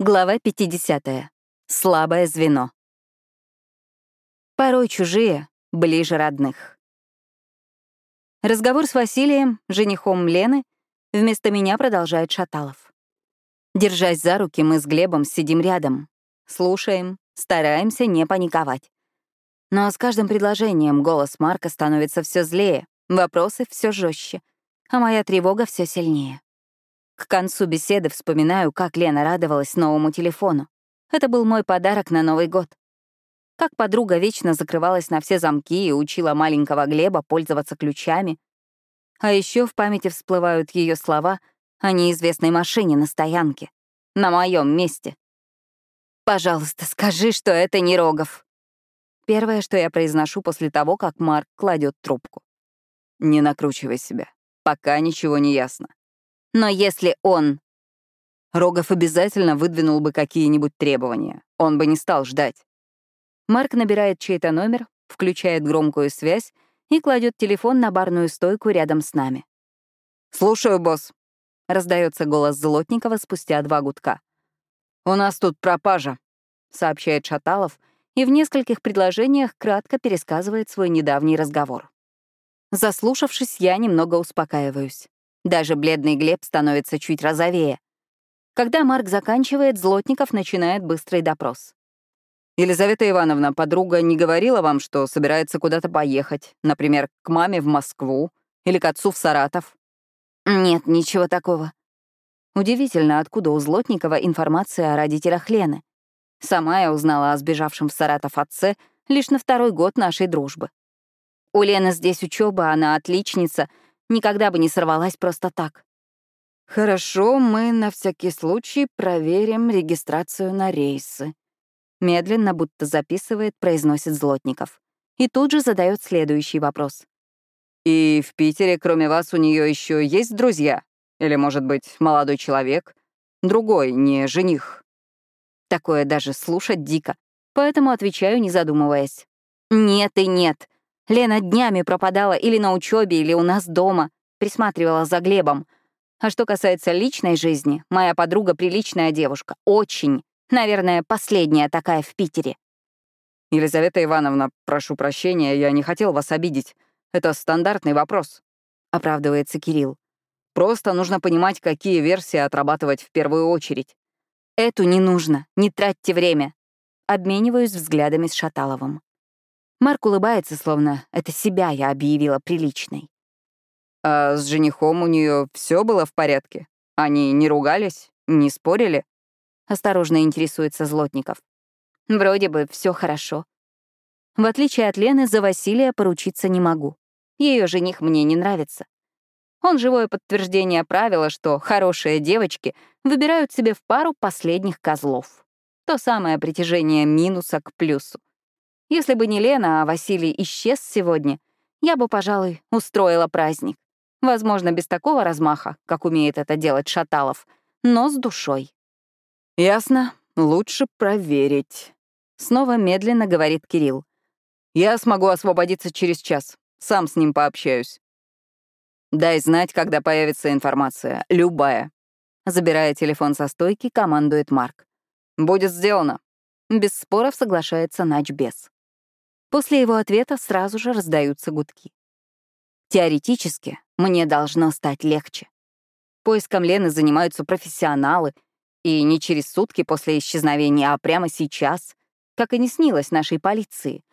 Глава 50. Слабое звено. Порой чужие ближе родных. Разговор с Василием, женихом Лены, вместо меня продолжает Шаталов. Держась за руки, мы с Глебом сидим рядом, слушаем, стараемся не паниковать. Но с каждым предложением голос Марка становится все злее, вопросы все жестче, а моя тревога все сильнее. К концу беседы вспоминаю, как Лена радовалась новому телефону. Это был мой подарок на Новый год. Как подруга вечно закрывалась на все замки и учила маленького Глеба пользоваться ключами. А еще в памяти всплывают ее слова о неизвестной машине на стоянке. На моем месте. «Пожалуйста, скажи, что это не Рогов». Первое, что я произношу после того, как Марк кладет трубку. «Не накручивай себя. Пока ничего не ясно. Но если он... Рогов обязательно выдвинул бы какие-нибудь требования. Он бы не стал ждать. Марк набирает чей-то номер, включает громкую связь и кладет телефон на барную стойку рядом с нами. «Слушаю, босс», — раздается голос Золотникова спустя два гудка. «У нас тут пропажа», — сообщает Шаталов и в нескольких предложениях кратко пересказывает свой недавний разговор. Заслушавшись, я немного успокаиваюсь. Даже бледный Глеб становится чуть розовее. Когда Марк заканчивает, Злотников начинает быстрый допрос. «Елизавета Ивановна, подруга не говорила вам, что собирается куда-то поехать, например, к маме в Москву или к отцу в Саратов?» «Нет, ничего такого». Удивительно, откуда у Злотникова информация о родителях Лены. Сама я узнала о сбежавшем в Саратов отце лишь на второй год нашей дружбы. У Лены здесь учеба, она отличница — Никогда бы не сорвалась просто так. «Хорошо, мы на всякий случай проверим регистрацию на рейсы», медленно, будто записывает, произносит Злотников. И тут же задает следующий вопрос. «И в Питере, кроме вас, у нее еще есть друзья? Или, может быть, молодой человек? Другой, не жених?» Такое даже слушать дико, поэтому отвечаю, не задумываясь. «Нет и нет. Лена днями пропадала или на учебе, или у нас дома, присматривала за Глебом. А что касается личной жизни, моя подруга приличная девушка, очень. Наверное, последняя такая в Питере. Елизавета Ивановна, прошу прощения, я не хотел вас обидеть. Это стандартный вопрос. Оправдывается Кирилл. Просто нужно понимать, какие версии отрабатывать в первую очередь. Эту не нужно, не тратьте время. Обмениваюсь взглядами с Шаталовым. Марк улыбается, словно это себя я объявила приличной. А с женихом у нее все было в порядке? Они не ругались, не спорили? Осторожно интересуется Злотников. Вроде бы все хорошо. В отличие от Лены, за Василия поручиться не могу. Ее жених мне не нравится. Он живое подтверждение правила, что хорошие девочки выбирают себе в пару последних козлов. То самое притяжение минуса к плюсу. Если бы не Лена, а Василий исчез сегодня, я бы, пожалуй, устроила праздник. Возможно, без такого размаха, как умеет это делать Шаталов, но с душой. «Ясно. Лучше проверить», — снова медленно говорит Кирилл. «Я смогу освободиться через час. Сам с ним пообщаюсь». «Дай знать, когда появится информация. Любая». Забирая телефон со стойки, командует Марк. «Будет сделано». Без споров соглашается Начбес. После его ответа сразу же раздаются гудки. Теоретически, мне должно стать легче. Поиском Лены занимаются профессионалы, и не через сутки после исчезновения, а прямо сейчас, как и не снилось нашей полиции.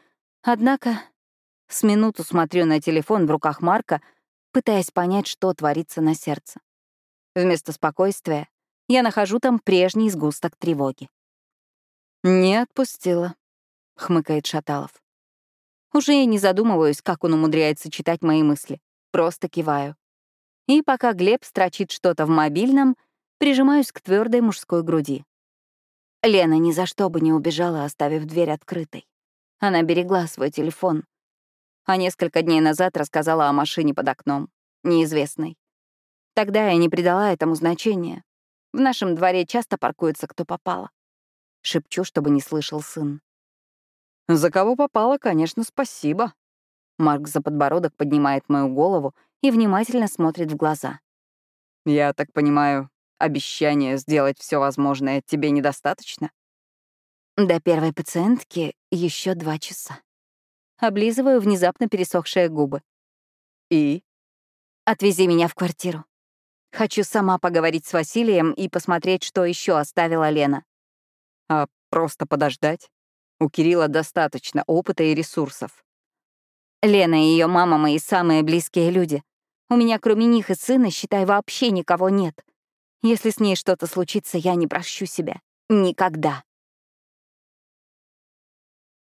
Однако с минуту смотрю на телефон в руках Марка, пытаясь понять, что творится на сердце. Вместо спокойствия я нахожу там прежний сгусток тревоги. «Не отпустила», — хмыкает Шаталов. Уже и не задумываюсь, как он умудряется читать мои мысли. Просто киваю. И пока Глеб строчит что-то в мобильном, прижимаюсь к твердой мужской груди. Лена ни за что бы не убежала, оставив дверь открытой. Она берегла свой телефон. А несколько дней назад рассказала о машине под окном, неизвестной. Тогда я не придала этому значения. В нашем дворе часто паркуется кто попало. Шепчу, чтобы не слышал сын. За кого попало, конечно, спасибо. Марк за подбородок поднимает мою голову и внимательно смотрит в глаза. Я так понимаю, Обещание сделать все возможное тебе недостаточно? До первой пациентки еще два часа. Облизываю внезапно пересохшие губы. И? Отвези меня в квартиру. Хочу сама поговорить с Василием и посмотреть, что еще оставила Лена. А просто подождать? У Кирилла достаточно опыта и ресурсов. Лена и ее мама — мои самые близкие люди. У меня кроме них и сына, считай, вообще никого нет. Если с ней что-то случится, я не прощу себя. Никогда.